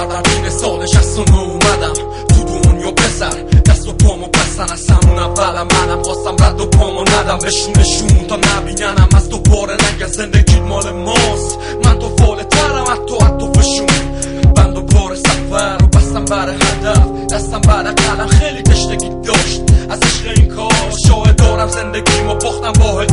سرنوین سال 69 اومدم. تو دنیا پسر. دست و پامو بستن از همون اول منم خواستم رد و پامو ندم. بشون بشون تا نبیننم. از تو باره نگه زندگی مال ماست. من تو فاله ترم تو حتی فشون. بند و بار سفر رو بستم بر هدف. دستم بر قلم. خیلی تشتگی داشت. از عشق این کار شاه دارم زندگی ما باختم باه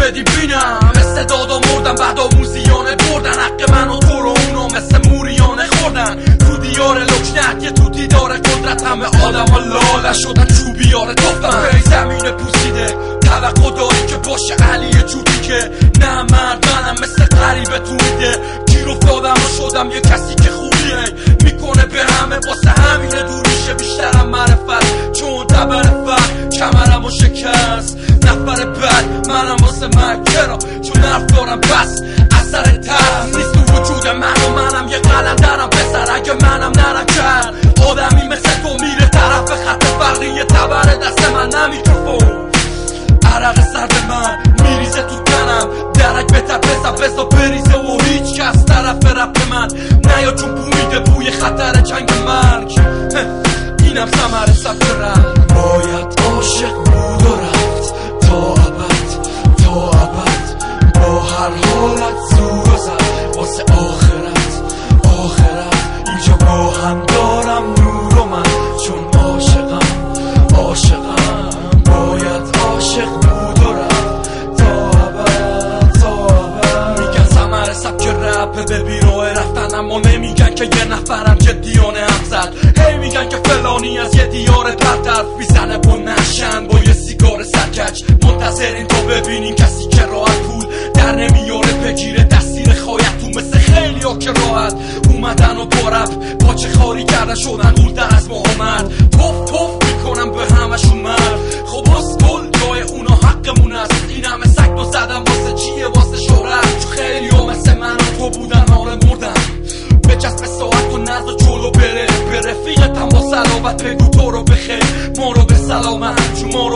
بدی بینم استعدادا مردن بعد آموزیانه بردن. حق من و تو رو اونا مثل موریانه خوردن. تو دیار لکنت یه تو دیدار قدرت. همه آدم ها لاله شدن چوبیار توفن به زمین پوسیده. توقع داری که باشه علی جوری که. نه مرد منم مثل غریبه تو میده گیر افتادم شدم یه کسی که خوبیه. منم واسه من. کرا چون حرف دارم بس. اثر ترس نیست. تو وجود من و منم یه قلم درم گاهن دارم نور و من چون عاشقم عاشقم. باید عاشق بود و رفت. تا ابد تا ابد. میگن سمر سبک رپ به بیراه رفتن اما نمیگن که یه نفرم جدیانه هم زد. هی میگن که فلانی از یه دیار پرتر می‌زنه با نشن با یه سیگار سرکج منتظرین تا ببینین کسی اومدن و بارب پاچه خاری کردن شدن؟ در از محمد توف توف می‌کنم به همشون مرد